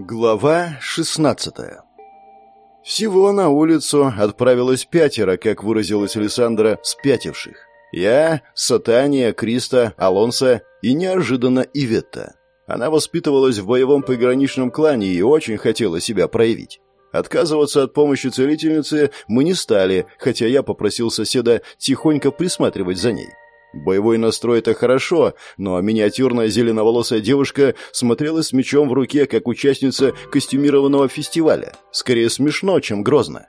Глава 16 Всего на улицу отправилось пятеро, как выразилась Александра, спятивших. Я, Сатания, Криста, Алонса и неожиданно Иветта. Она воспитывалась в боевом пограничном клане и очень хотела себя проявить. Отказываться от помощи целительницы мы не стали, хотя я попросил соседа тихонько присматривать за ней. Боевой настрой — это хорошо, но миниатюрная зеленоволосая девушка смотрелась с мечом в руке, как участница костюмированного фестиваля. Скорее смешно, чем грозно.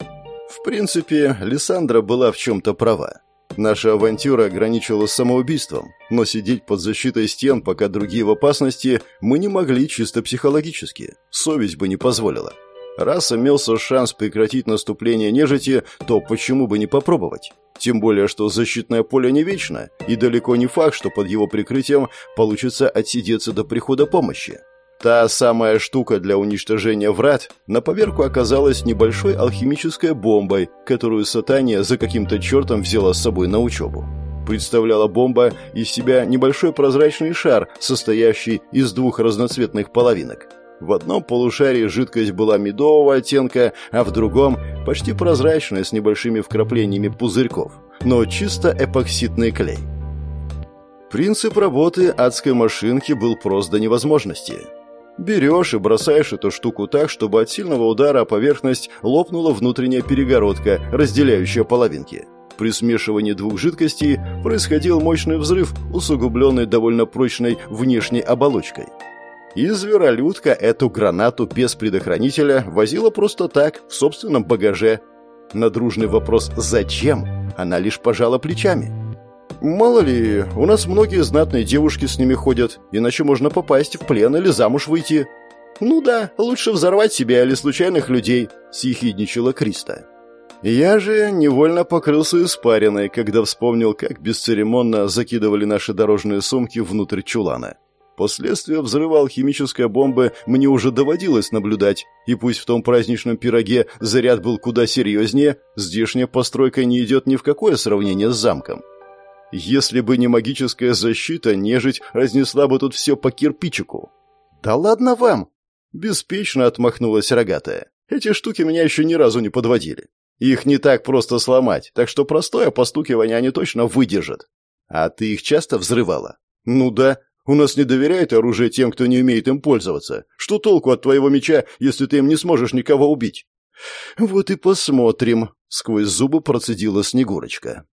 В принципе, Лиссандра была в чем-то права. Наша авантюра ограничивалась самоубийством, но сидеть под защитой стен, пока другие в опасности, мы не могли чисто психологически. Совесть бы не позволила. Раз имелся шанс прекратить наступление нежити, то почему бы не попробовать? Тем более, что защитное поле не вечно, и далеко не факт, что под его прикрытием получится отсидеться до прихода помощи. Та самая штука для уничтожения врат на поверку оказалась небольшой алхимической бомбой, которую Сатания за каким-то чертом взяла с собой на учебу. Представляла бомба из себя небольшой прозрачный шар, состоящий из двух разноцветных половинок – в одном полушарии жидкость была медового оттенка, а в другом – почти прозрачная с небольшими вкраплениями пузырьков, но чисто эпоксидный клей. Принцип работы адской машинки был прост до невозможности. Берешь и бросаешь эту штуку так, чтобы от сильного удара поверхность лопнула внутренняя перегородка, разделяющая половинки. При смешивании двух жидкостей происходил мощный взрыв, усугубленный довольно прочной внешней оболочкой – и зверолюдка эту гранату без предохранителя возила просто так, в собственном багаже. На дружный вопрос «Зачем?» она лишь пожала плечами. «Мало ли, у нас многие знатные девушки с ними ходят, иначе можно попасть в плен или замуж выйти». «Ну да, лучше взорвать себя или случайных людей», — съехидничала Криста. Я же невольно покрылся испариной, когда вспомнил, как бесцеремонно закидывали наши дорожные сумки внутрь чулана. Последствия взрыва алхимической бомбы мне уже доводилось наблюдать, и пусть в том праздничном пироге заряд был куда серьезнее, здешняя постройка не идет ни в какое сравнение с замком. Если бы не магическая защита, нежить разнесла бы тут все по кирпичику. «Да ладно вам!» — беспечно отмахнулась рогатая. «Эти штуки меня еще ни разу не подводили. Их не так просто сломать, так что простое постукивание они точно выдержат. А ты их часто взрывала? Ну да, у нас не доверяют оружие тем, кто не умеет им пользоваться. Что толку от твоего меча, если ты им не сможешь никого убить?» «Вот и посмотрим», — сквозь зубы процедила Снегурочка.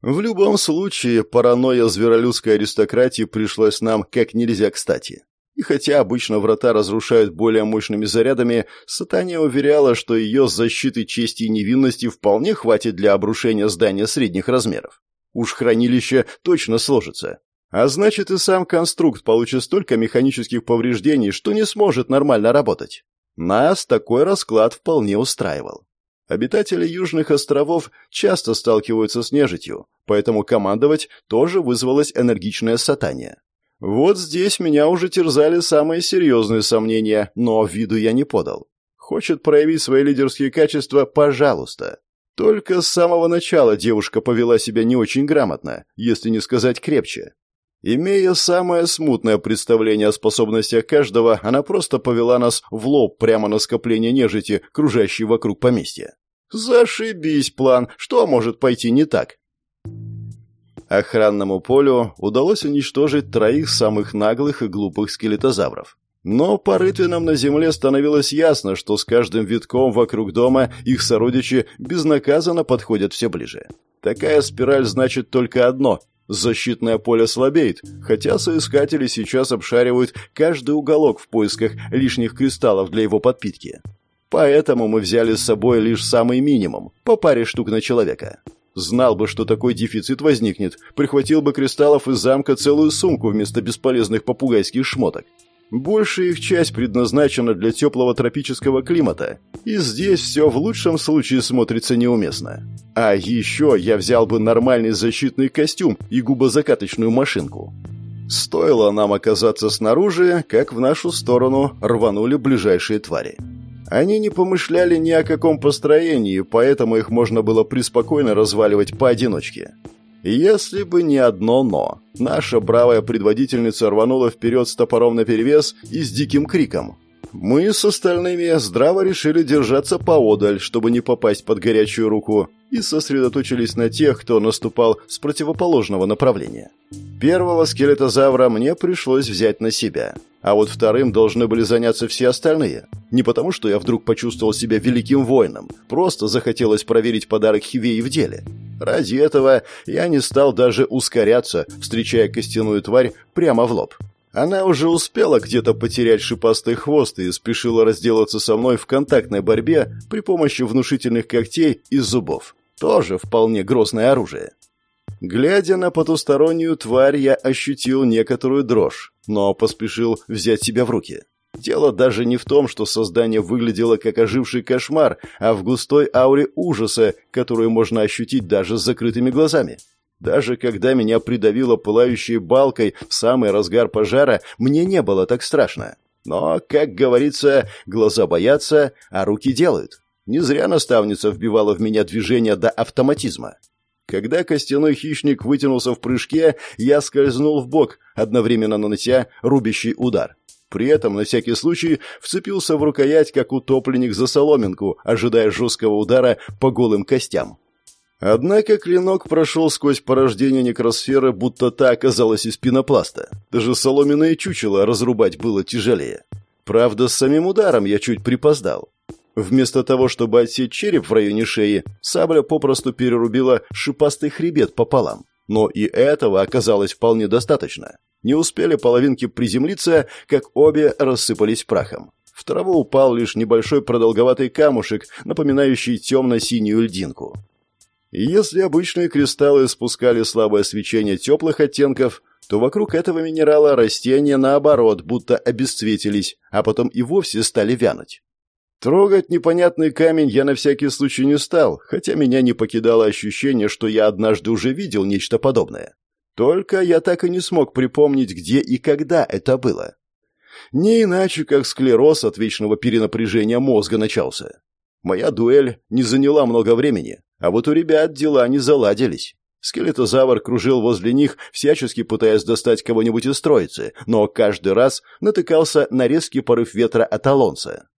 В любом случае, паранойя зверолюдской аристократии пришлась нам как нельзя кстати. И хотя обычно врата разрушают более мощными зарядами, Сатания уверяла, что ее защиты чести и невинности вполне хватит для обрушения здания средних размеров. Уж хранилище точно сложится. А значит, и сам конструкт получит столько механических повреждений, что не сможет нормально работать. Нас такой расклад вполне устраивал. Обитатели Южных островов часто сталкиваются с нежитью, поэтому командовать тоже вызвалось энергичное сатание. Вот здесь меня уже терзали самые серьезные сомнения, но виду я не подал. Хочет проявить свои лидерские качества – пожалуйста. Только с самого начала девушка повела себя не очень грамотно, если не сказать крепче. Имея самое смутное представление о способностях каждого, она просто повела нас в лоб прямо на скопление нежити, кружащей вокруг поместья. Зашибись план, что может пойти не так? Охранному полю удалось уничтожить троих самых наглых и глупых скелетозавров. Но по рытвинам на земле становилось ясно, что с каждым витком вокруг дома их сородичи безнаказанно подходят все ближе. Такая спираль значит только одно Защитное поле слабеет, хотя соискатели сейчас обшаривают каждый уголок в поисках лишних кристаллов для его подпитки. Поэтому мы взяли с собой лишь самый минимум, по паре штук на человека. Знал бы, что такой дефицит возникнет, прихватил бы кристаллов из замка целую сумку вместо бесполезных попугайских шмоток. Большая их часть предназначена для теплого тропического климата, и здесь все в лучшем случае смотрится неуместно. А еще я взял бы нормальный защитный костюм и губозакаточную машинку. Стоило нам оказаться снаружи, как в нашу сторону рванули ближайшие твари. Они не помышляли ни о каком построении, поэтому их можно было преспокойно разваливать поодиночке. Если бы не одно «но». Наша бравая предводительница рванула вперед с топором наперевес и с диким криком. Мы с остальными здраво решили держаться поодаль, чтобы не попасть под горячую руку, и сосредоточились на тех, кто наступал с противоположного направления. Первого скелетозавра мне пришлось взять на себя, а вот вторым должны были заняться все остальные. Не потому, что я вдруг почувствовал себя великим воином, просто захотелось проверить подарок Хивеи в деле. Ради этого я не стал даже ускоряться, встречая костяную тварь прямо в лоб. Она уже успела где-то потерять шипастый хвост и спешила разделаться со мной в контактной борьбе при помощи внушительных когтей и зубов. Тоже вполне грозное оружие. Глядя на потустороннюю тварь, я ощутил некоторую дрожь, но поспешил взять себя в руки. Дело даже не в том, что создание выглядело как оживший кошмар, а в густой ауре ужаса, которую можно ощутить даже с закрытыми глазами. Даже когда меня придавило пылающей балкой в самый разгар пожара, мне не было так страшно. Но, как говорится, глаза боятся, а руки делают. Не зря наставница вбивала в меня движение до автоматизма. Когда костяной хищник вытянулся в прыжке, я скользнул в бок, одновременно нанося рубящий удар. При этом, на всякий случай, вцепился в рукоять, как утопленник за соломинку, ожидая жесткого удара по голым костям. Однако клинок прошел сквозь порождение некросферы, будто та оказалась из пенопласта. Даже соломенное чучело разрубать было тяжелее. Правда, с самим ударом я чуть припоздал. Вместо того, чтобы отсечь череп в районе шеи, сабля попросту перерубила шипастый хребет пополам. Но и этого оказалось вполне достаточно. Не успели половинки приземлиться, как обе рассыпались прахом. В траву упал лишь небольшой продолговатый камушек, напоминающий темно-синюю льдинку. Если обычные кристаллы спускали слабое свечение теплых оттенков, то вокруг этого минерала растения, наоборот, будто обесцветились, а потом и вовсе стали вянуть. Трогать непонятный камень я на всякий случай не стал, хотя меня не покидало ощущение, что я однажды уже видел нечто подобное. Только я так и не смог припомнить, где и когда это было. Не иначе, как склероз от вечного перенапряжения мозга начался. Моя дуэль не заняла много времени, а вот у ребят дела не заладились. Скелетозавр кружил возле них, всячески пытаясь достать кого-нибудь из троицы, но каждый раз натыкался на резкий порыв ветра от Алонса.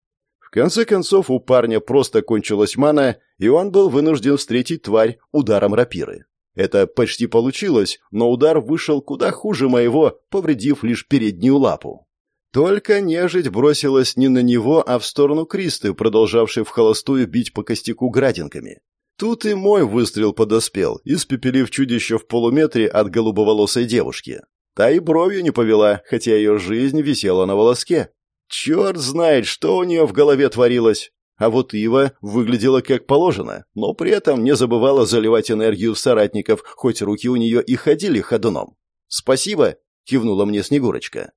В конце концов, у парня просто кончилась мана, и он был вынужден встретить тварь ударом рапиры. Это почти получилось, но удар вышел куда хуже моего, повредив лишь переднюю лапу. Только нежить бросилась не на него, а в сторону Кристы, продолжавшей в холостую бить по костяку градинками. Тут и мой выстрел подоспел, испепелив чудище в полуметре от голубоволосой девушки. Та и бровью не повела, хотя ее жизнь висела на волоске. Черт знает, что у нее в голове творилось. А вот Ива выглядела как положено, но при этом не забывала заливать энергию в соратников, хоть руки у нее и ходили ходуном. «Спасибо!» — кивнула мне Снегурочка.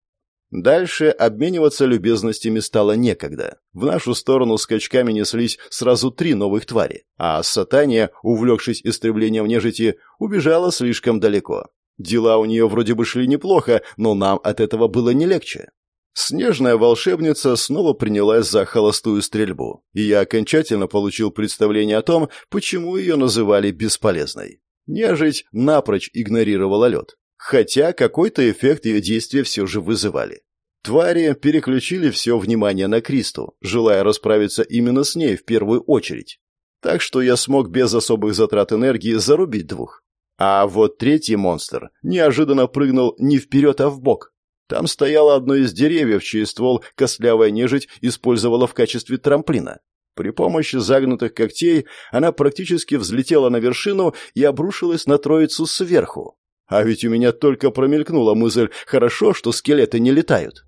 Дальше обмениваться любезностями стало некогда. В нашу сторону скачками неслись сразу три новых твари, а Сатания, увлекшись истреблением нежити, убежала слишком далеко. Дела у нее вроде бы шли неплохо, но нам от этого было не легче. Снежная волшебница снова принялась за холостую стрельбу, и я окончательно получил представление о том, почему ее называли бесполезной. Нежить напрочь игнорировала лед хотя какой-то эффект ее действия все же вызывали. Твари переключили все внимание на Кристу, желая расправиться именно с ней в первую очередь. Так что я смог без особых затрат энергии зарубить двух. А вот третий монстр неожиданно прыгнул не вперед, а в бок. Там стояло одно из деревьев, чей ствол костлявая нежить использовала в качестве трамплина. При помощи загнутых когтей она практически взлетела на вершину и обрушилась на троицу сверху. А ведь у меня только промелькнула мысль «хорошо, что скелеты не летают».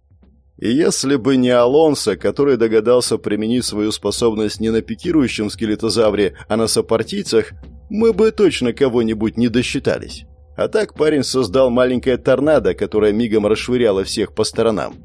И если бы не Алонсо, который догадался применить свою способность не на пикирующем скелетозавре, а на сопартийцах, мы бы точно кого-нибудь не досчитались. А так парень создал маленькое торнадо, которое мигом расшвыряло всех по сторонам.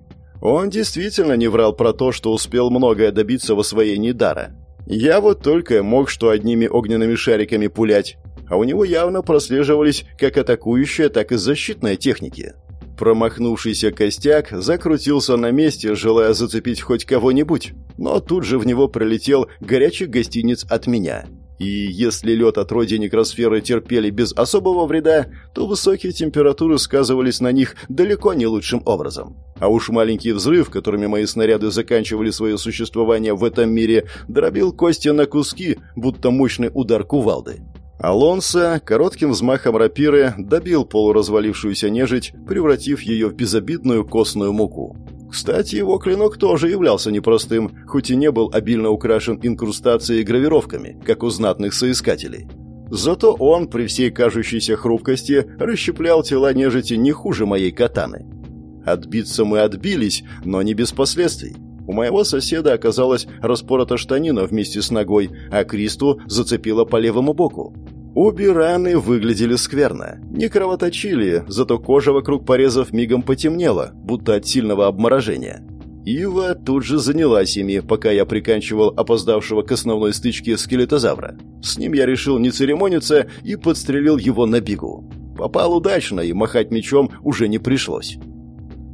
Он действительно не врал про то, что успел многое добиться в освоении дара. Я вот только мог что одними огненными шариками пулять, а у него явно прослеживались как атакующая, так и защитная техники. Промахнувшийся костяк закрутился на месте, желая зацепить хоть кого-нибудь, но тут же в него пролетел горячий гостиниц от меня. И если лед от роди некросферы терпели без особого вреда, то высокие температуры сказывались на них далеко не лучшим образом. А уж маленький взрыв, которыми мои снаряды заканчивали свое существование в этом мире, дробил кости на куски, будто мощный удар кувалды. Алонсо коротким взмахом рапиры добил полуразвалившуюся нежить, превратив ее в безобидную костную муку. Кстати, его клинок тоже являлся непростым, хоть и не был обильно украшен инкрустацией и гравировками, как у знатных соискателей. Зато он, при всей кажущейся хрупкости, расщеплял тела нежити не хуже моей катаны. Отбиться мы отбились, но не без последствий. У моего соседа оказалась распорота штанина вместе с ногой, а Кристу зацепила по левому боку. Обе раны выглядели скверно. Не кровоточили, зато кожа вокруг порезов мигом потемнела, будто от сильного обморожения. Ива тут же занялась ими, пока я приканчивал опоздавшего к основной стычке скелетозавра. С ним я решил не церемониться и подстрелил его на бегу. Попал удачно, и махать мечом уже не пришлось.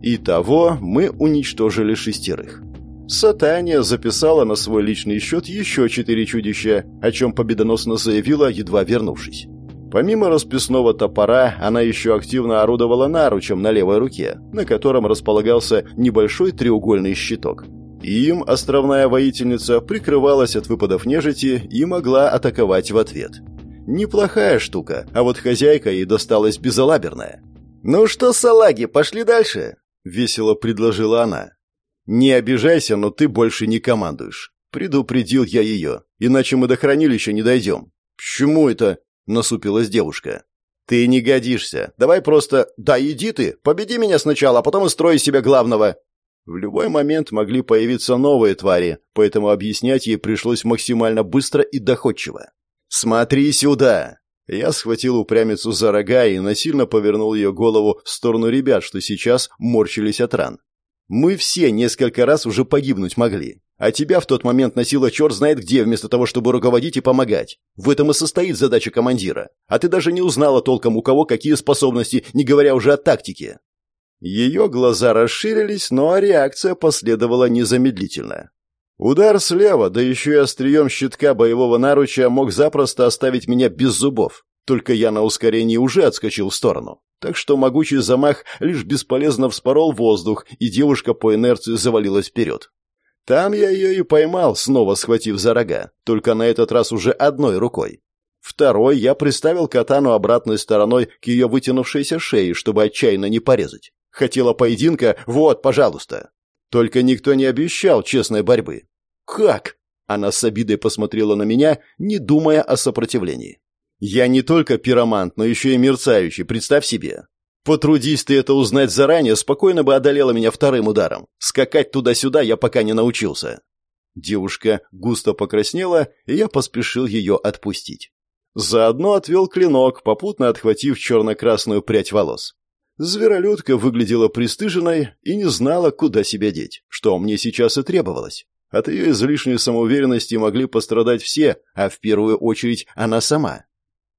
Итого мы уничтожили шестерых. Сатания записала на свой личный счет еще четыре чудища, о чем победоносно заявила, едва вернувшись. Помимо расписного топора, она еще активно орудовала наручем на левой руке, на котором располагался небольшой треугольный щиток. Им островная воительница прикрывалась от выпадов нежити и могла атаковать в ответ. Неплохая штука, а вот хозяйка ей досталась безалаберная. «Ну что, салаги, пошли дальше?» — весело предложила она. «Не обижайся, но ты больше не командуешь». Предупредил я ее, иначе мы до хранилища не дойдем. «Почему это?» — насупилась девушка. «Ты не годишься. Давай просто... Да иди ты, победи меня сначала, а потом и строй себя главного». В любой момент могли появиться новые твари, поэтому объяснять ей пришлось максимально быстро и доходчиво. «Смотри сюда!» Я схватил упрямицу за рога и насильно повернул ее голову в сторону ребят, что сейчас морщились от ран. Мы все несколько раз уже погибнуть могли. А тебя в тот момент носило черт знает где, вместо того, чтобы руководить и помогать. В этом и состоит задача командира. А ты даже не узнала толком, у кого какие способности, не говоря уже о тактике. Ее глаза расширились, но реакция последовала незамедлительно. Удар слева, да еще и острием щитка боевого наруча мог запросто оставить меня без зубов. Только я на ускорении уже отскочил в сторону. Так что могучий замах лишь бесполезно вспорол воздух, и девушка по инерции завалилась вперед. Там я ее и поймал, снова схватив за рога, только на этот раз уже одной рукой. Второй я приставил катану обратной стороной к ее вытянувшейся шее, чтобы отчаянно не порезать. Хотела поединка? Вот, пожалуйста. Только никто не обещал честной борьбы. «Как?» Она с обидой посмотрела на меня, не думая о сопротивлении. Я не только пиромант, но еще и мерцающий, представь себе. Потрудись ты это узнать заранее, спокойно бы одолела меня вторым ударом. Скакать туда-сюда я пока не научился. Девушка густо покраснела, и я поспешил ее отпустить. Заодно отвел клинок, попутно отхватив черно-красную прядь волос. Зверолюдка выглядела пристыженной и не знала, куда себя деть, что мне сейчас и требовалось. От ее излишней самоуверенности могли пострадать все, а в первую очередь она сама.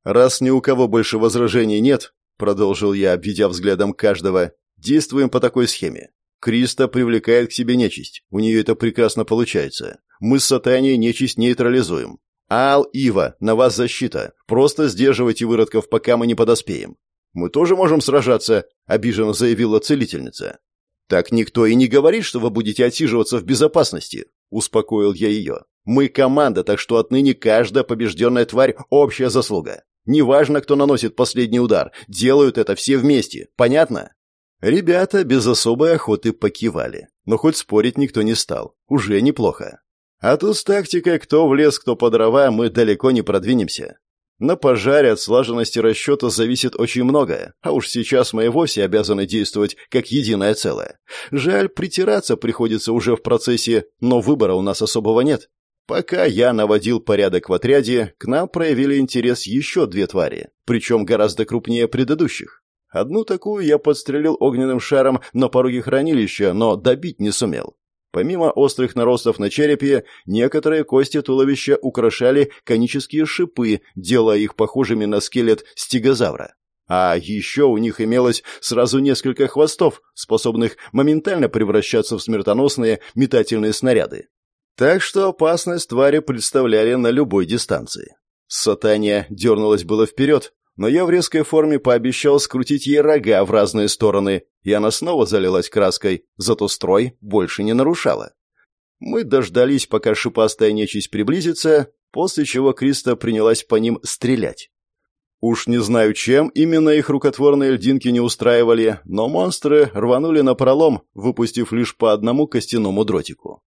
«Раз ни у кого больше возражений нет», — продолжил я, обведя взглядом каждого, — «действуем по такой схеме. Криста привлекает к себе нечисть. У нее это прекрасно получается. Мы с Сатанией нечисть нейтрализуем. Ал, Ива, на вас защита. Просто сдерживайте выродков, пока мы не подоспеем. Мы тоже можем сражаться, обиженно заявила целительница. Так никто и не говорит, что вы будете отсиживаться в безопасности, успокоил я ее. Мы команда, так что отныне каждая побежденная тварь – общая заслуга. Неважно, кто наносит последний удар, делают это все вместе. Понятно? Ребята без особой охоты покивали. Но хоть спорить никто не стал. Уже неплохо. А тут с тактикой кто в лес, кто по дрова, мы далеко не продвинемся. На пожаре от слаженности расчета зависит очень многое, а уж сейчас мы и вовсе обязаны действовать как единое целое. Жаль, притираться приходится уже в процессе, но выбора у нас особого нет. Пока я наводил порядок в отряде, к нам проявили интерес еще две твари, причем гораздо крупнее предыдущих. Одну такую я подстрелил огненным шаром на пороге хранилища, но добить не сумел. Помимо острых наростов на черепе, некоторые кости туловища украшали конические шипы, делая их похожими на скелет стегозавра. А еще у них имелось сразу несколько хвостов, способных моментально превращаться в смертоносные метательные снаряды. Так что опасность твари представляли на любой дистанции. Сатания дернулась было вперед, но я в резкой форме пообещал скрутить ей рога в разные стороны, и она снова залилась краской, зато строй больше не нарушала. Мы дождались, пока шипастая нечисть приблизится, после чего Криста принялась по ним стрелять. Уж не знаю, чем именно их рукотворные льдинки не устраивали, но монстры рванули на пролом, выпустив лишь по одному костяному дротику.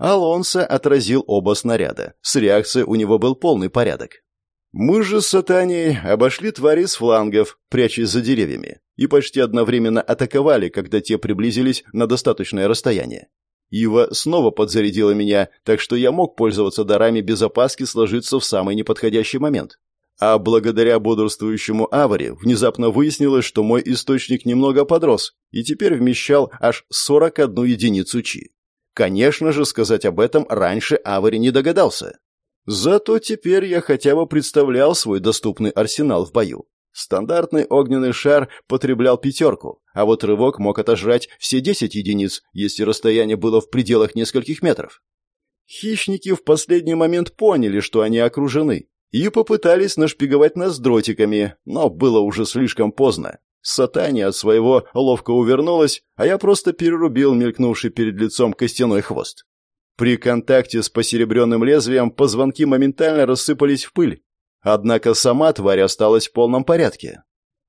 Алонсо отразил оба снаряда. С реакцией у него был полный порядок. Мы же с Сатанией обошли твари с флангов, прячась за деревьями, и почти одновременно атаковали, когда те приблизились на достаточное расстояние. Ива снова подзарядила меня, так что я мог пользоваться дарами без опаски сложиться в самый неподходящий момент. А благодаря бодрствующему Аваре внезапно выяснилось, что мой источник немного подрос и теперь вмещал аж 41 единицу чи. Конечно же, сказать об этом раньше Авари не догадался. Зато теперь я хотя бы представлял свой доступный арсенал в бою. Стандартный огненный шар потреблял пятерку, а вот рывок мог отожрать все десять единиц, если расстояние было в пределах нескольких метров. Хищники в последний момент поняли, что они окружены, и попытались нашпиговать нас дротиками, но было уже слишком поздно. Сатания от своего ловко увернулась, а я просто перерубил мелькнувший перед лицом костяной хвост. При контакте с посеребренным лезвием позвонки моментально рассыпались в пыль. Однако сама тварь осталась в полном порядке.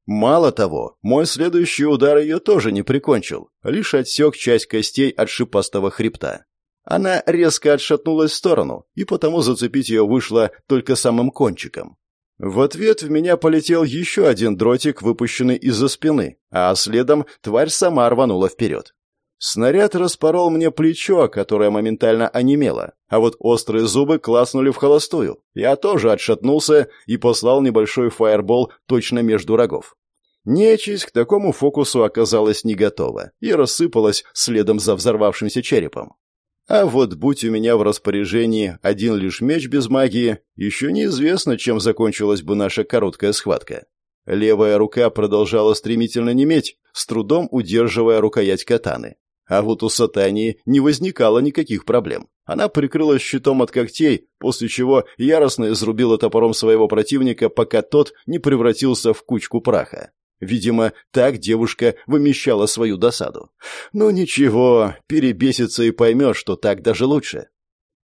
Мало того, мой следующий удар ее тоже не прикончил, лишь отсек часть костей от шипастого хребта. Она резко отшатнулась в сторону, и потому зацепить ее вышло только самым кончиком. В ответ в меня полетел еще один дротик, выпущенный из-за спины, а следом тварь сама рванула вперед. Снаряд распорол мне плечо, которое моментально онемело, а вот острые зубы класнули в холостую. Я тоже отшатнулся и послал небольшой фаербол точно между рогов. Нечисть к такому фокусу оказалась не готова и рассыпалась следом за взорвавшимся черепом. А вот будь у меня в распоряжении один лишь меч без магии, еще неизвестно, чем закончилась бы наша короткая схватка. Левая рука продолжала стремительно неметь, с трудом удерживая рукоять катаны. А вот у Сатании не возникало никаких проблем. Она прикрылась щитом от когтей, после чего яростно изрубила топором своего противника, пока тот не превратился в кучку праха. Видимо, так девушка вымещала свою досаду. Ну ничего, перебесится и поймет, что так даже лучше.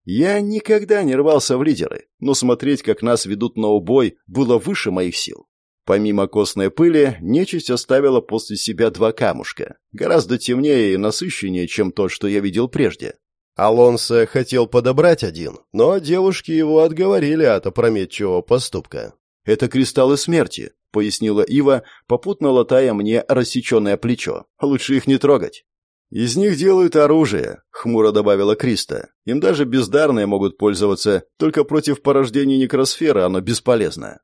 Я никогда не рвался в лидеры, но смотреть, как нас ведут на убой, было выше моих сил. Помимо костной пыли, нечисть оставила после себя два камушка, гораздо темнее и насыщеннее, чем тот, что я видел прежде. Алонсо хотел подобрать один, но девушки его отговорили от опрометчивого поступка. «Это кристаллы смерти», — пояснила Ива, попутно латая мне рассеченное плечо. «Лучше их не трогать». «Из них делают оружие», — хмуро добавила Криста. «Им даже бездарные могут пользоваться, только против порождения некросферы оно бесполезно.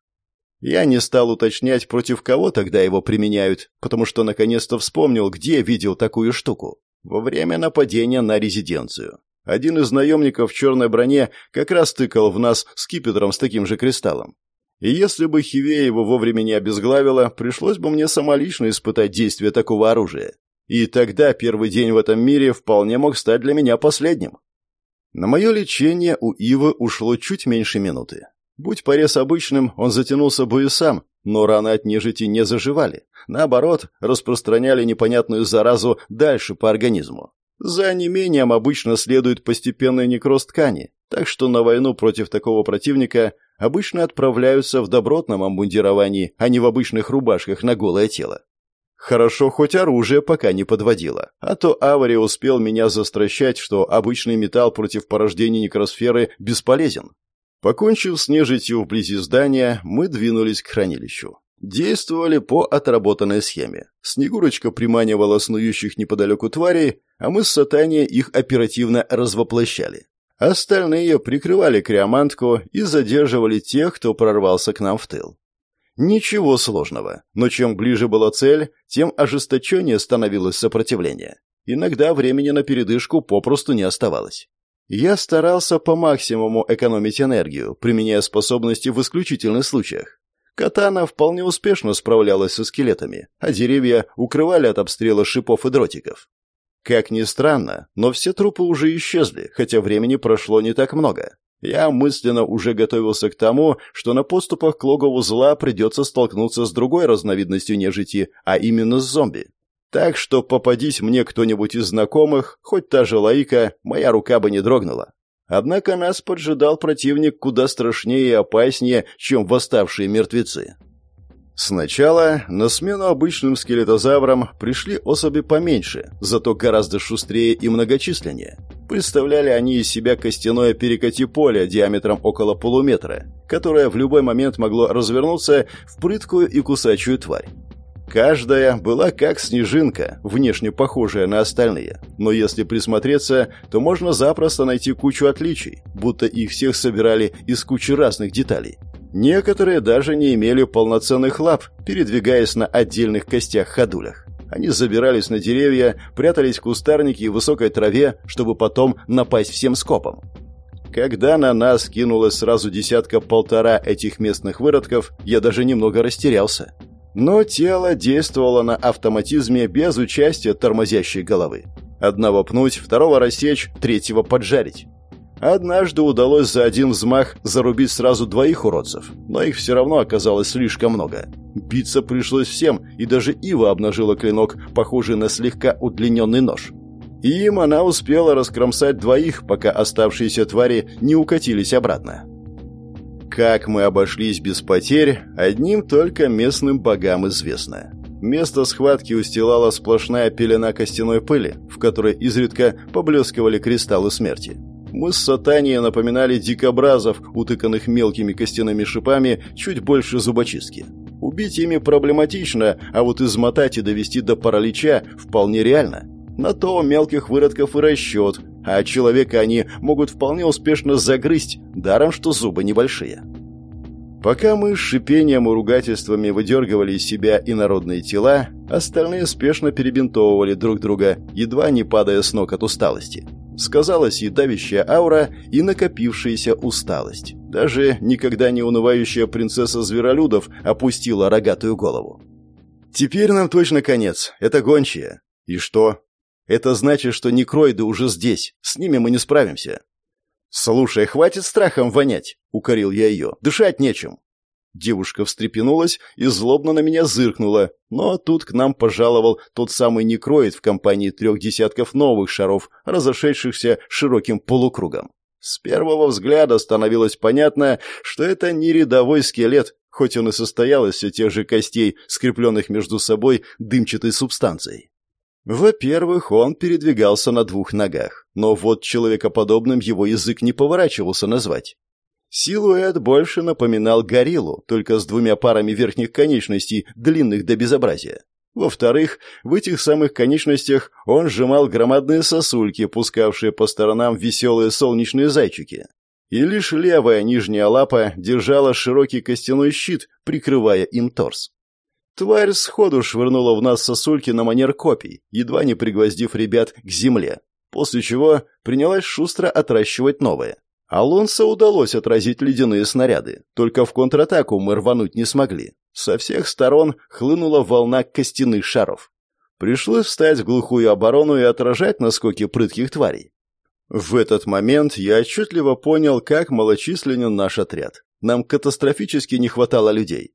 Я не стал уточнять, против кого тогда его применяют, потому что наконец-то вспомнил, где видел такую штуку. Во время нападения на резиденцию. Один из наемников в черной броне как раз тыкал в нас скипетром с таким же кристаллом. И если бы Хивея его вовремя не обезглавила, пришлось бы мне самолично испытать действие такого оружия. И тогда первый день в этом мире вполне мог стать для меня последним. На мое лечение у Ивы ушло чуть меньше минуты. Будь порез обычным, он затянулся бы и сам, но раны от нежити не заживали. Наоборот, распространяли непонятную заразу дальше по организму. За онемением обычно следует постепенный некроз ткани, так что на войну против такого противника обычно отправляются в добротном обмундировании, а не в обычных рубашках на голое тело. Хорошо, хоть оружие пока не подводило, а то Авари успел меня застращать, что обычный металл против порождения некросферы бесполезен. Покончив с нежитью вблизи здания, мы двинулись к хранилищу. Действовали по отработанной схеме. Снегурочка приманивала снующих неподалеку тварей, а мы с Сатания их оперативно развоплощали. Остальные прикрывали криомантку и задерживали тех, кто прорвался к нам в тыл. Ничего сложного, но чем ближе была цель, тем ожесточеннее становилось сопротивление. Иногда времени на передышку попросту не оставалось. Я старался по максимуму экономить энергию, применяя способности в исключительных случаях. Катана вполне успешно справлялась со скелетами, а деревья укрывали от обстрела шипов и дротиков. Как ни странно, но все трупы уже исчезли, хотя времени прошло не так много. Я мысленно уже готовился к тому, что на поступах к логову зла придется столкнуться с другой разновидностью нежити, а именно с зомби. Так что попадись мне кто-нибудь из знакомых, хоть та же Лаика, моя рука бы не дрогнула. Однако нас поджидал противник куда страшнее и опаснее, чем восставшие мертвецы. Сначала на смену обычным скелетозаврам пришли особи поменьше, зато гораздо шустрее и многочисленнее. Представляли они из себя костяное перекати поле диаметром около полуметра, которое в любой момент могло развернуться в прыткую и кусачую тварь. Каждая была как снежинка, внешне похожая на остальные. Но если присмотреться, то можно запросто найти кучу отличий, будто их всех собирали из кучи разных деталей. Некоторые даже не имели полноценных лап, передвигаясь на отдельных костях-ходулях. Они забирались на деревья, прятались в кустарнике и высокой траве, чтобы потом напасть всем скопом. Когда на нас кинулось сразу десятка-полтора этих местных выродков, я даже немного растерялся. Но тело действовало на автоматизме без участия тормозящей головы. Одного пнуть, второго рассечь, третьего поджарить. Однажды удалось за один взмах зарубить сразу двоих уродцев, но их все равно оказалось слишком много. Биться пришлось всем, и даже Ива обнажила клинок, похожий на слегка удлиненный нож. И им она успела раскромсать двоих, пока оставшиеся твари не укатились обратно. Как мы обошлись без потерь, одним только местным богам известно. Место схватки устилала сплошная пелена костяной пыли, в которой изредка поблескивали кристаллы смерти. Мы с Сатанией напоминали дикобразов, утыканных мелкими костяными шипами, чуть больше зубочистки. Убить ими проблематично, а вот измотать и довести до паралича вполне реально. На то у мелких выродков и расчет, а человека они могут вполне успешно загрызть, даром что зубы небольшие. Пока мы с шипением и ругательствами выдергивали из себя инородные тела, остальные спешно перебинтовывали друг друга, едва не падая с ног от усталости. Сказалась и давящая аура, и накопившаяся усталость. Даже никогда не унывающая принцесса зверолюдов опустила рогатую голову. «Теперь нам точно конец. Это гончие. И что? Это значит, что некроиды уже здесь. С ними мы не справимся. «Слушай, хватит страхом вонять!» — укорил я ее. «Дышать нечем!» Девушка встрепенулась и злобно на меня зыркнула, но тут к нам пожаловал тот самый некроид в компании трех десятков новых шаров, разошедшихся широким полукругом. С первого взгляда становилось понятно, что это не рядовой скелет, хоть он и состоял из все тех же костей, скрепленных между собой дымчатой субстанцией. Во-первых, он передвигался на двух ногах, но вот человекоподобным его язык не поворачивался назвать. Силуэт больше напоминал гориллу, только с двумя парами верхних конечностей, длинных до безобразия. Во-вторых, в этих самых конечностях он сжимал громадные сосульки, пускавшие по сторонам веселые солнечные зайчики. И лишь левая нижняя лапа держала широкий костяной щит, прикрывая им торс. Тварь сходу швырнула в нас сосульки на манер копий, едва не пригвоздив ребят к земле, после чего принялась шустро отращивать новые. Алонсо удалось отразить ледяные снаряды, только в контратаку мы рвануть не смогли. Со всех сторон хлынула волна костяных шаров. Пришлось встать в глухую оборону и отражать наскоки прытких тварей. В этот момент я отчетливо понял, как малочисленен наш отряд. Нам катастрофически не хватало людей.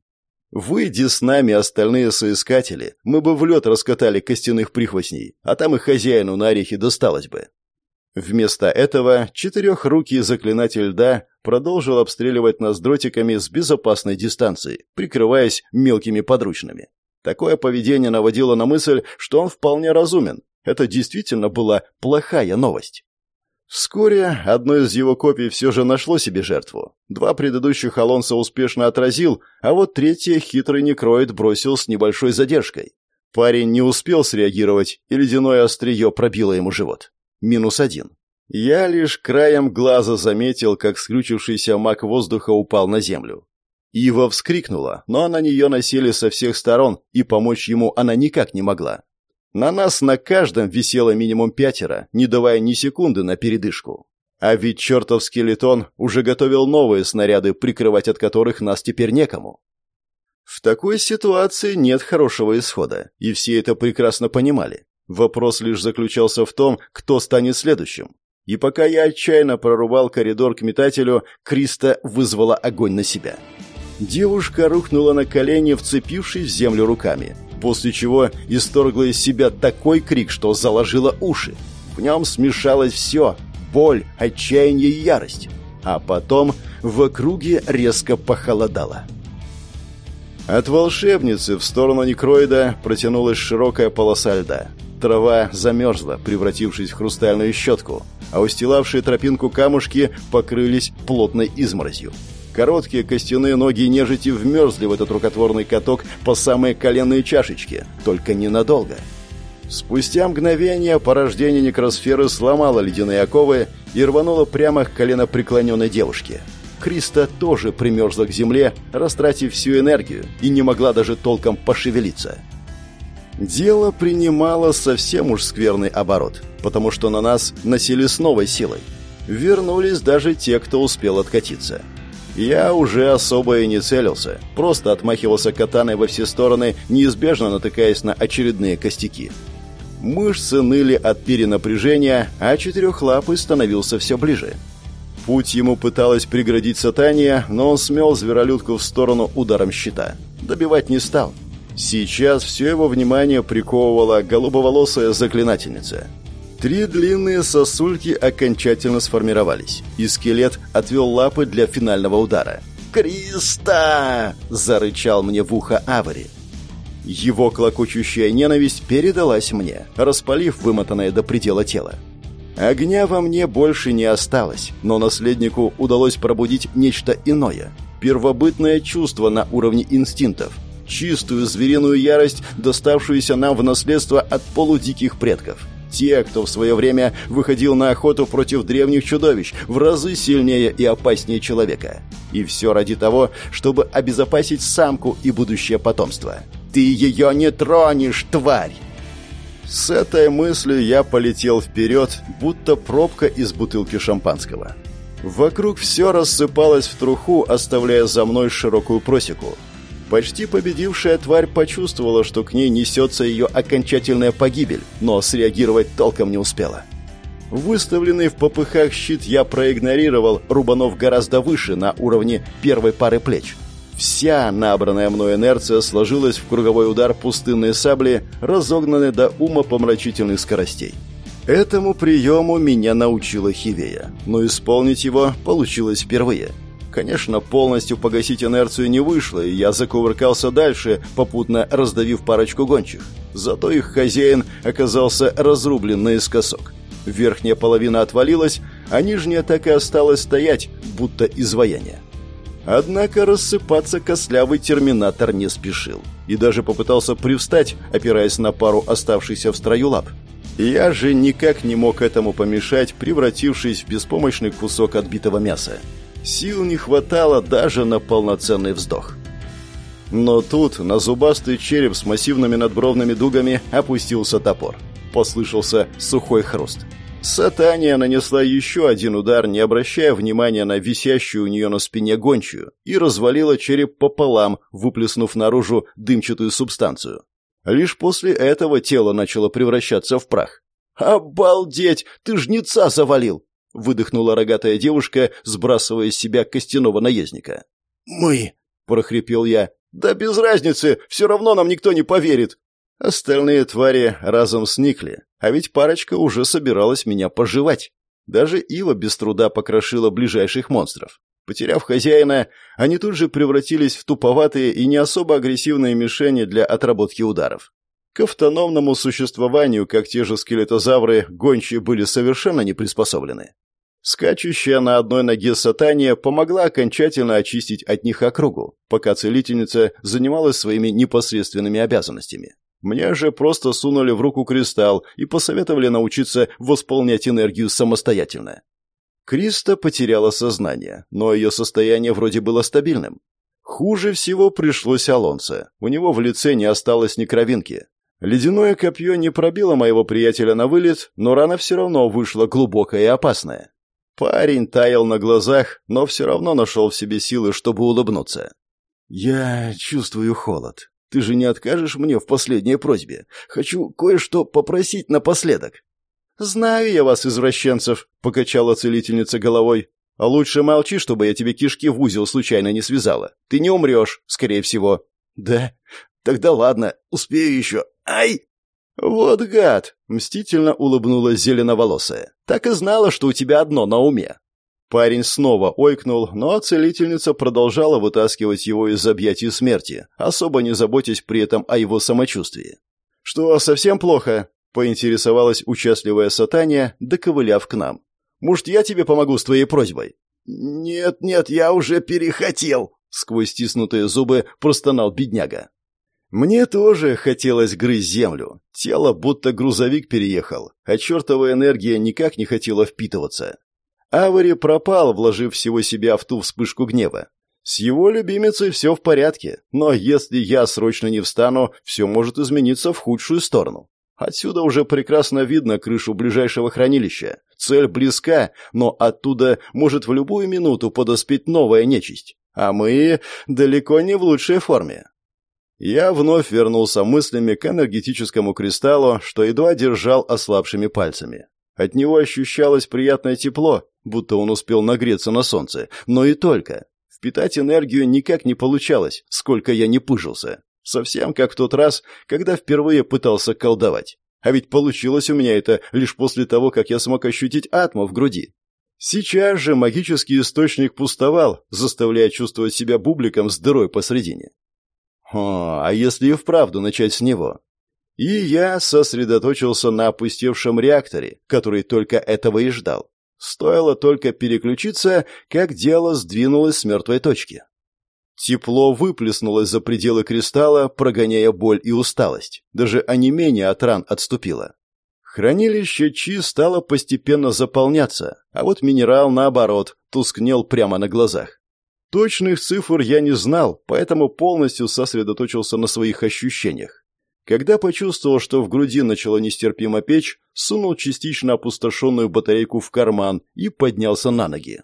Выйди с нами остальные соискатели, мы бы в лед раскатали костяных прихвостней, а там и хозяину на орехи досталось бы. Вместо этого четырехрукий заклинатель льда продолжил обстреливать нас дротиками с безопасной дистанции, прикрываясь мелкими подручными. Такое поведение наводило на мысль, что он вполне разумен. Это действительно была плохая новость. Вскоре одно из его копий все же нашло себе жертву. Два предыдущих Алонса успешно отразил, а вот третье хитрый некроид бросил с небольшой задержкой. Парень не успел среагировать, и ледяное острие пробило ему живот. Минус один. Я лишь краем глаза заметил, как скрючившийся маг воздуха упал на землю. Ива вскрикнула, но на нее насели со всех сторон, и помочь ему она никак не могла. На нас на каждом висело минимум пятеро, не давая ни секунды на передышку. А ведь чертов скелетон уже готовил новые снаряды, прикрывать от которых нас теперь некому. В такой ситуации нет хорошего исхода, и все это прекрасно понимали. Вопрос лишь заключался в том, кто станет следующим. И пока я отчаянно прорубал коридор к метателю, Криста вызвала огонь на себя. Девушка рухнула на колени, вцепившись в землю руками, после чего исторгла из себя такой крик, что заложила уши. В нем смешалось все – боль, отчаяние и ярость. А потом в округе резко похолодало. От волшебницы в сторону некроида протянулась широкая полоса льда. Трава замерзла, превратившись в хрустальную щетку, а устилавшие тропинку камушки покрылись плотной изморозью. Короткие костяные ноги нежити вмерзли в этот рукотворный каток по самые коленные чашечки, только ненадолго. Спустя мгновение порождение некросферы сломало ледяные оковы и рвануло прямо к коленопреклоненной девушке. Криста тоже примерзла к земле, растратив всю энергию, и не могла даже толком пошевелиться. Дело принимало совсем уж скверный оборот, потому что на нас носили с новой силой. Вернулись даже те, кто успел откатиться. Я уже особо и не целился, просто отмахивался катаной во все стороны, неизбежно натыкаясь на очередные костяки. Мышцы ныли от перенапряжения, а четырехлапый становился все ближе. Путь ему пыталась преградить сатания, но он смел зверолюдку в сторону ударом щита. Добивать не стал. Сейчас все его внимание приковывала голубоволосая заклинательница – Три длинные сосульки окончательно сформировались, и скелет отвел лапы для финального удара. «Криста!» – зарычал мне в ухо Авари. Его клокочущая ненависть передалась мне, распалив вымотанное до предела тело. Огня во мне больше не осталось, но наследнику удалось пробудить нечто иное. Первобытное чувство на уровне инстинктов. Чистую звериную ярость, доставшуюся нам в наследство от полудиких предков – те, кто в свое время выходил на охоту против древних чудовищ, в разы сильнее и опаснее человека. И все ради того, чтобы обезопасить самку и будущее потомство. «Ты ее не тронешь, тварь!» С этой мыслью я полетел вперед, будто пробка из бутылки шампанского. Вокруг все рассыпалось в труху, оставляя за мной широкую просеку. Почти победившая тварь почувствовала, что к ней несется ее окончательная погибель, но среагировать толком не успела. Выставленный в попыхах щит я проигнорировал, рубанов гораздо выше, на уровне первой пары плеч. Вся набранная мной инерция сложилась в круговой удар пустынной сабли, разогнанной до ума помрачительных скоростей. Этому приему меня научила Хивея, но исполнить его получилось впервые – Конечно, полностью погасить инерцию не вышло, и я закувыркался дальше, попутно раздавив парочку гончих. Зато их хозяин оказался разрублен наискосок. Верхняя половина отвалилась, а нижняя так и осталась стоять, будто изваяние. Однако рассыпаться костлявый терминатор не спешил и даже попытался привстать, опираясь на пару оставшихся в строю лап. Я же никак не мог этому помешать, превратившись в беспомощный кусок отбитого мяса. Сил не хватало даже на полноценный вздох. Но тут на зубастый череп с массивными надбровными дугами опустился топор. Послышался сухой хруст. Сатания нанесла еще один удар, не обращая внимания на висящую у нее на спине гончую, и развалила череп пополам, выплеснув наружу дымчатую субстанцию. Лишь после этого тело начало превращаться в прах. «Обалдеть! Ты жнеца завалил!» Выдохнула рогатая девушка, сбрасывая с себя костяного наездника. «Мы!» — прохрипел я. «Да без разницы, все равно нам никто не поверит!» Остальные твари разом сникли, а ведь парочка уже собиралась меня пожевать. Даже Ива без труда покрошила ближайших монстров. Потеряв хозяина, они тут же превратились в туповатые и не особо агрессивные мишени для отработки ударов. К автономному существованию, как те же скелетозавры, гончие были совершенно не приспособлены. Скачущая на одной ноге сатания помогла окончательно очистить от них округу, пока целительница занималась своими непосредственными обязанностями. Мне же просто сунули в руку кристалл и посоветовали научиться восполнять энергию самостоятельно. Криста потеряла сознание, но ее состояние вроде было стабильным. Хуже всего пришлось Алонсо. У него в лице не осталось ни кровинки. Ледяное копье не пробило моего приятеля на вылет, но рана все равно вышла глубокая и опасная. Парень таял на глазах, но все равно нашел в себе силы, чтобы улыбнуться. «Я чувствую холод. Ты же не откажешь мне в последней просьбе? Хочу кое-что попросить напоследок». «Знаю я вас, извращенцев», — покачала целительница головой. «А лучше молчи, чтобы я тебе кишки в узел случайно не связала. Ты не умрешь, скорее всего». «Да? Тогда ладно, успею еще. Ай!» «Вот гад!» — мстительно улыбнулась зеленоволосая. «Так и знала, что у тебя одно на уме». Парень снова ойкнул, но целительница продолжала вытаскивать его из объятий смерти, особо не заботясь при этом о его самочувствии. «Что, совсем плохо?» — поинтересовалась участливая сатания, доковыляв к нам. «Может, я тебе помогу с твоей просьбой?» «Нет, нет, я уже перехотел!» — сквозь стиснутые зубы простонал бедняга. Мне тоже хотелось грызть землю. Тело будто грузовик переехал, а чертова энергия никак не хотела впитываться. Авари пропал, вложив всего себя в ту вспышку гнева. С его любимицей все в порядке, но если я срочно не встану, все может измениться в худшую сторону. Отсюда уже прекрасно видно крышу ближайшего хранилища. Цель близка, но оттуда может в любую минуту подоспеть новая нечисть. А мы далеко не в лучшей форме. Я вновь вернулся мыслями к энергетическому кристаллу, что едва держал ослабшими пальцами. От него ощущалось приятное тепло, будто он успел нагреться на солнце, но и только. Впитать энергию никак не получалось, сколько я не пыжился. Совсем как в тот раз, когда впервые пытался колдовать. А ведь получилось у меня это лишь после того, как я смог ощутить атму в груди. Сейчас же магический источник пустовал, заставляя чувствовать себя бубликом с дырой посредине. О, а если и вправду начать с него? И я сосредоточился на опустевшем реакторе, который только этого и ждал. Стоило только переключиться, как дело сдвинулось с мертвой точки. Тепло выплеснулось за пределы кристалла, прогоняя боль и усталость. Даже онемение от ран отступило. Хранилище Чи стало постепенно заполняться, а вот минерал, наоборот, тускнел прямо на глазах. Точных цифр я не знал, поэтому полностью сосредоточился на своих ощущениях. Когда почувствовал, что в груди начала нестерпимо печь, сунул частично опустошенную батарейку в карман и поднялся на ноги.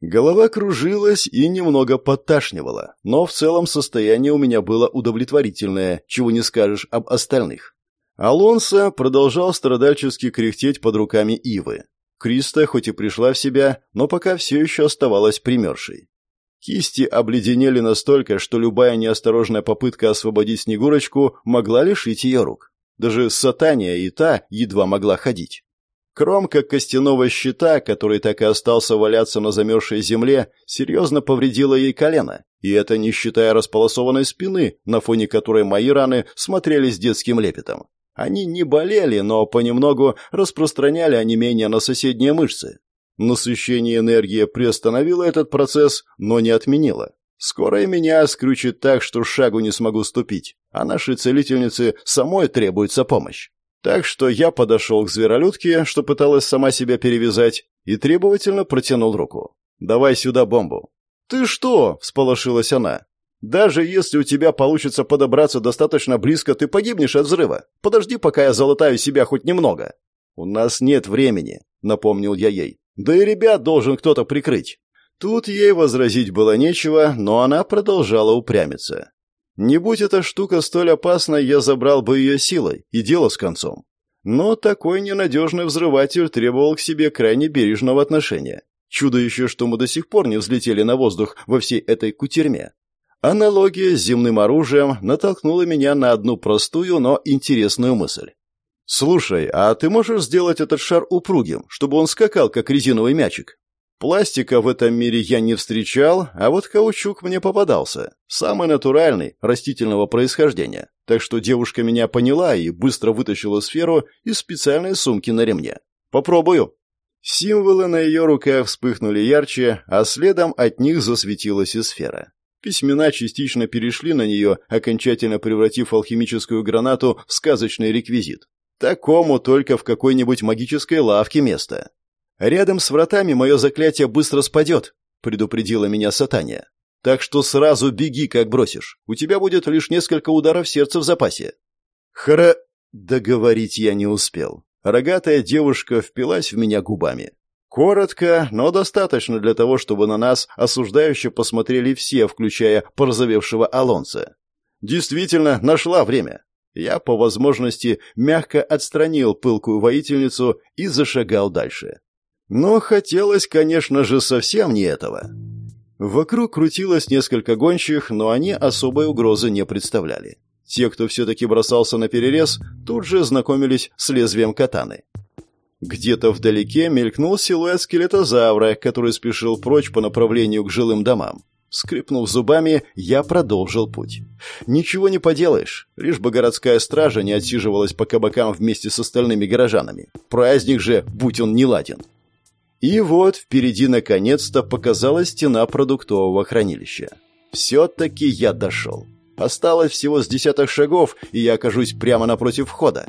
Голова кружилась и немного подташнивала, но в целом состояние у меня было удовлетворительное, чего не скажешь об остальных. Алонсо продолжал страдальчески кряхтеть под руками Ивы. Криста хоть и пришла в себя, но пока все еще оставалась примершей. Кисти обледенели настолько, что любая неосторожная попытка освободить Снегурочку могла лишить ее рук. Даже сатания и та едва могла ходить. Кромка костяного щита, который так и остался валяться на замерзшей земле, серьезно повредила ей колено, и это не считая располосованной спины, на фоне которой мои раны смотрелись детским лепетом. Они не болели, но понемногу распространяли онемение на соседние мышцы. Насыщение энергии приостановило этот процесс, но не отменило. Скоро и меня скрючит так, что шагу не смогу ступить, а нашей целительнице самой требуется помощь. Так что я подошел к зверолюдке, что пыталась сама себя перевязать, и требовательно протянул руку. «Давай сюда бомбу». «Ты что?» – всполошилась она. «Даже если у тебя получится подобраться достаточно близко, ты погибнешь от взрыва. Подожди, пока я залатаю себя хоть немного». «У нас нет времени», – напомнил я ей. Да и ребят должен кто-то прикрыть. Тут ей возразить было нечего, но она продолжала упрямиться. Не будь эта штука столь опасной, я забрал бы ее силой, и дело с концом. Но такой ненадежный взрыватель требовал к себе крайне бережного отношения. Чудо еще, что мы до сих пор не взлетели на воздух во всей этой кутерьме. Аналогия с земным оружием натолкнула меня на одну простую, но интересную мысль. «Слушай, а ты можешь сделать этот шар упругим, чтобы он скакал, как резиновый мячик?» Пластика в этом мире я не встречал, а вот каучук мне попадался. Самый натуральный, растительного происхождения. Так что девушка меня поняла и быстро вытащила сферу из специальной сумки на ремне. «Попробую». Символы на ее руках вспыхнули ярче, а следом от них засветилась и сфера. Письмена частично перешли на нее, окончательно превратив алхимическую гранату в сказочный реквизит. Такому только в какой-нибудь магической лавке место. Рядом с вратами мое заклятие быстро спадет, предупредила меня сатания. Так что сразу беги, как бросишь. У тебя будет лишь несколько ударов сердца в запасе. Хра... Договорить я не успел. Рогатая девушка впилась в меня губами. Коротко, но достаточно для того, чтобы на нас осуждающе посмотрели все, включая порозовевшего Алонса. Действительно, нашла время. Я, по возможности, мягко отстранил пылкую воительницу и зашагал дальше. Но хотелось, конечно же, совсем не этого. Вокруг крутилось несколько гончих, но они особой угрозы не представляли. Те, кто все-таки бросался на перерез, тут же знакомились с лезвием катаны. Где-то вдалеке мелькнул силуэт скелетозавра, который спешил прочь по направлению к жилым домам. Скрипнув зубами, я продолжил путь. Ничего не поделаешь, лишь бы городская стража не отсиживалась по кабакам вместе с остальными горожанами. Праздник же, будь он неладен. И вот впереди наконец-то показалась стена продуктового хранилища. Все-таки я дошел. Осталось всего с десяток шагов, и я окажусь прямо напротив входа.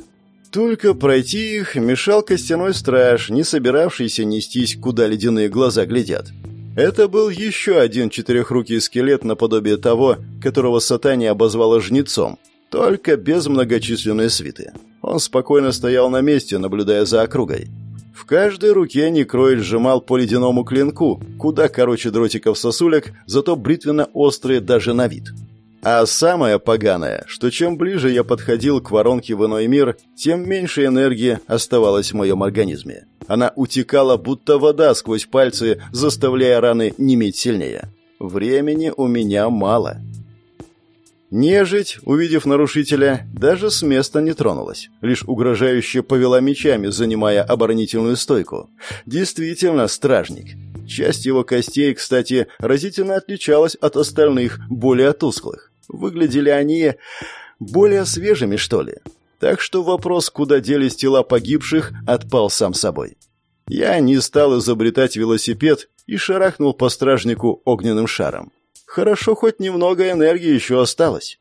Только пройти их мешал костяной страж, не собиравшийся нестись, куда ледяные глаза глядят. Это был еще один четырехрукий скелет наподобие того, которого Сатания обозвала жнецом, только без многочисленной свиты. Он спокойно стоял на месте, наблюдая за округой. В каждой руке Некроид сжимал по ледяному клинку, куда короче дротиков сосулек, зато бритвенно-острые даже на вид. А самое поганое, что чем ближе я подходил к воронке в иной мир, тем меньше энергии оставалось в моем организме. Она утекала, будто вода сквозь пальцы, заставляя раны неметь сильнее. Времени у меня мало. Нежить, увидев нарушителя, даже с места не тронулась, лишь угрожающе повела мечами, занимая оборонительную стойку. Действительно, стражник. Часть его костей, кстати, разительно отличалась от остальных, более тусклых. Выглядели они более свежими, что ли. Так что вопрос, куда делись тела погибших, отпал сам собой. Я не стал изобретать велосипед и шарахнул по стражнику огненным шаром. Хорошо, хоть немного энергии еще осталось.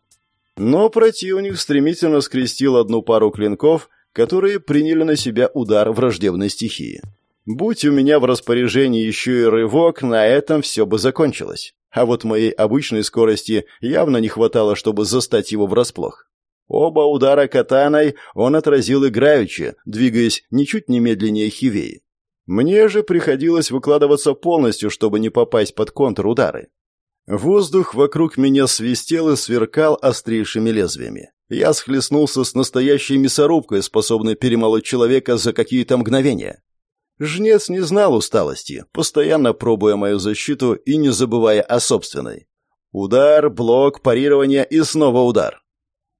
Но противник стремительно скрестил одну пару клинков, которые приняли на себя удар враждебной стихии. Будь у меня в распоряжении еще и рывок, на этом все бы закончилось. А вот моей обычной скорости явно не хватало, чтобы застать его врасплох. Оба удара катаной он отразил играючи, двигаясь ничуть не медленнее Хивеи. Мне же приходилось выкладываться полностью, чтобы не попасть под контрудары. Воздух вокруг меня свистел и сверкал острейшими лезвиями. Я схлестнулся с настоящей мясорубкой, способной перемолоть человека за какие-то мгновения. Жнец не знал усталости, постоянно пробуя мою защиту и не забывая о собственной. Удар, блок, парирование и снова удар.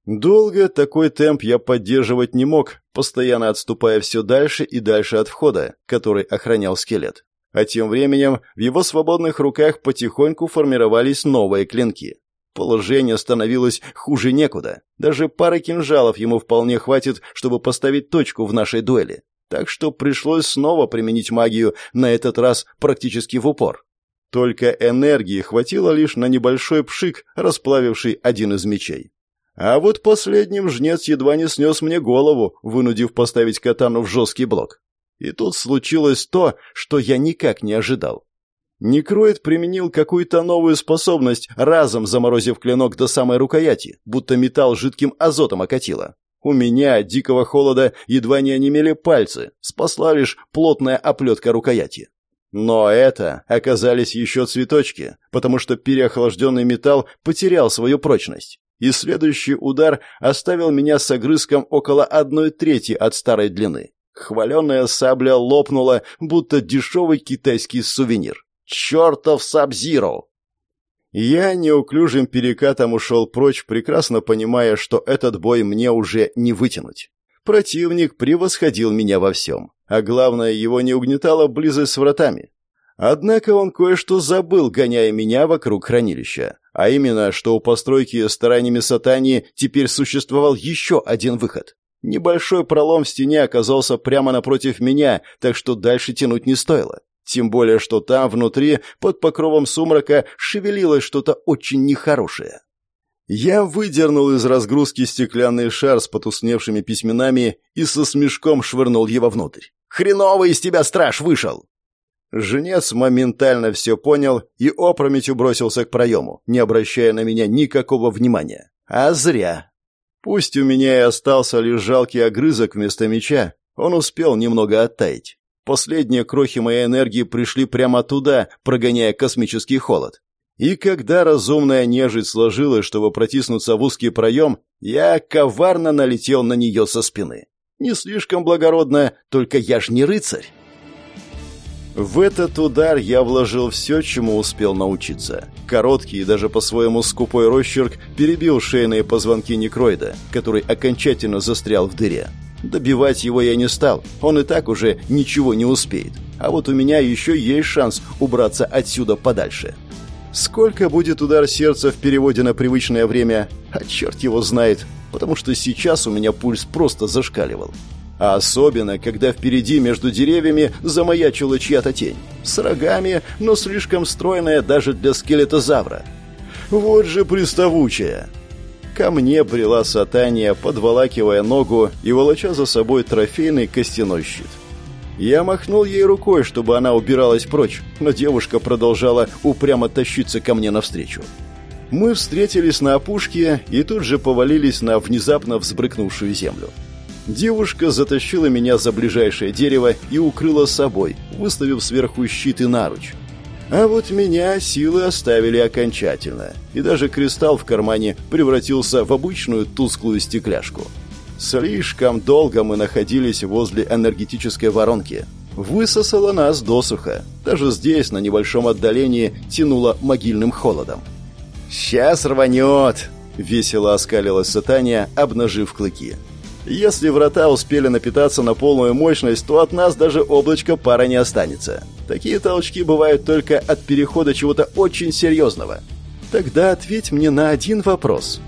Долго такой темп я поддерживать не мог, постоянно отступая все дальше и дальше от входа, который охранял скелет. А тем временем в его свободных руках потихоньку формировались новые клинки. Положение становилось хуже некуда. Даже пары кинжалов ему вполне хватит, чтобы поставить точку в нашей дуэли так что пришлось снова применить магию, на этот раз практически в упор. Только энергии хватило лишь на небольшой пшик, расплавивший один из мечей. А вот последним жнец едва не снес мне голову, вынудив поставить катану в жесткий блок. И тут случилось то, что я никак не ожидал. Некроид применил какую-то новую способность, разом заморозив клинок до самой рукояти, будто металл жидким азотом окатило. У меня от дикого холода едва не онемели пальцы, спасла лишь плотная оплетка рукояти. Но это оказались еще цветочки, потому что переохлажденный металл потерял свою прочность. И следующий удар оставил меня с огрызком около одной трети от старой длины. Хваленная сабля лопнула, будто дешевый китайский сувенир. «Чертов Сабзиро!» Я неуклюжим перекатом ушел прочь, прекрасно понимая, что этот бой мне уже не вытянуть. Противник превосходил меня во всем, а главное, его не угнетала близость с вратами. Однако он кое-что забыл, гоняя меня вокруг хранилища, а именно, что у постройки стараниями сатани теперь существовал еще один выход. Небольшой пролом в стене оказался прямо напротив меня, так что дальше тянуть не стоило. Тем более, что там, внутри, под покровом сумрака, шевелилось что-то очень нехорошее. Я выдернул из разгрузки стеклянный шар с потусневшими письменами и со смешком швырнул его внутрь. «Хреново из тебя страж вышел!» Женец моментально все понял и опрометью бросился к проему, не обращая на меня никакого внимания. А зря. Пусть у меня и остался лишь жалкий огрызок вместо меча, он успел немного оттаять. Последние крохи моей энергии пришли прямо туда, прогоняя космический холод. И когда разумная нежить сложилась, чтобы протиснуться в узкий проем, Я коварно налетел на нее со спины. Не слишком благородно, только я ж не рыцарь. В этот удар я вложил все, чему успел научиться. Короткий и даже по-своему скупой росчерк перебил шейные позвонки некроида, который окончательно застрял в дыре. Добивать его я не стал, он и так уже ничего не успеет. А вот у меня еще есть шанс убраться отсюда подальше. Сколько будет удар сердца в переводе на привычное время, а черт его знает, потому что сейчас у меня пульс просто зашкаливал. А особенно, когда впереди между деревьями замаячила чья-то тень. С рогами, но слишком стройная даже для скелетозавра. Вот же приставучая. Ко мне брела сатания, подволакивая ногу и волоча за собой трофейный костяной щит. Я махнул ей рукой, чтобы она убиралась прочь, но девушка продолжала упрямо тащиться ко мне навстречу. Мы встретились на опушке и тут же повалились на внезапно взбрыкнувшую землю. Девушка затащила меня за ближайшее дерево и укрыла собой, выставив сверху щит и наруч. А вот меня силы оставили окончательно, и даже кристалл в кармане превратился в обычную тусклую стекляшку. Слишком долго мы находились возле энергетической воронки. Высосало нас досуха. Даже здесь, на небольшом отдалении, тянуло могильным холодом. «Сейчас рванет!» — весело оскалилась Сатания, обнажив клыки. Если врата успели напитаться на полную мощность, то от нас даже облачко пара не останется. Такие толчки бывают только от перехода чего-то очень серьезного. Тогда ответь мне на один вопрос.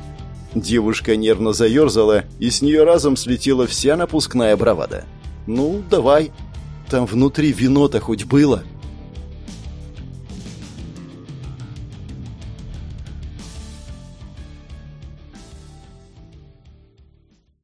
Девушка нервно заерзала, и с нее разом слетела вся напускная бравада. «Ну, давай. Там внутри вино-то хоть было?»